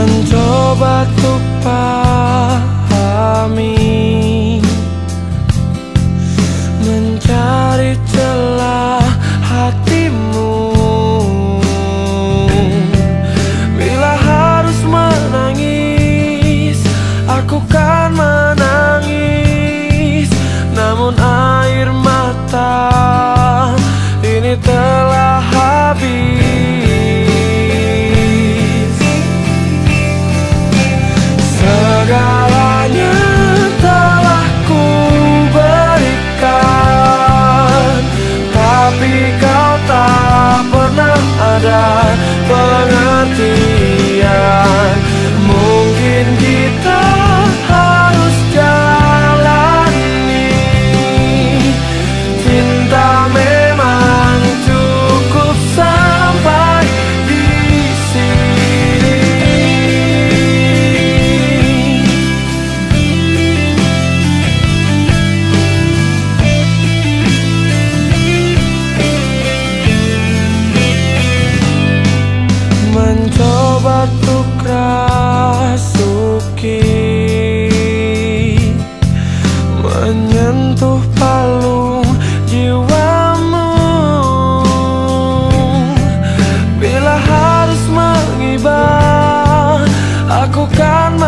Mencoba untuk pahami. Mencari celah hatimu. Bila harus menangis Aku kan Mencoba untuk rasuki Menyentuh palung jiwamu. Bila harus mengibah Aku kan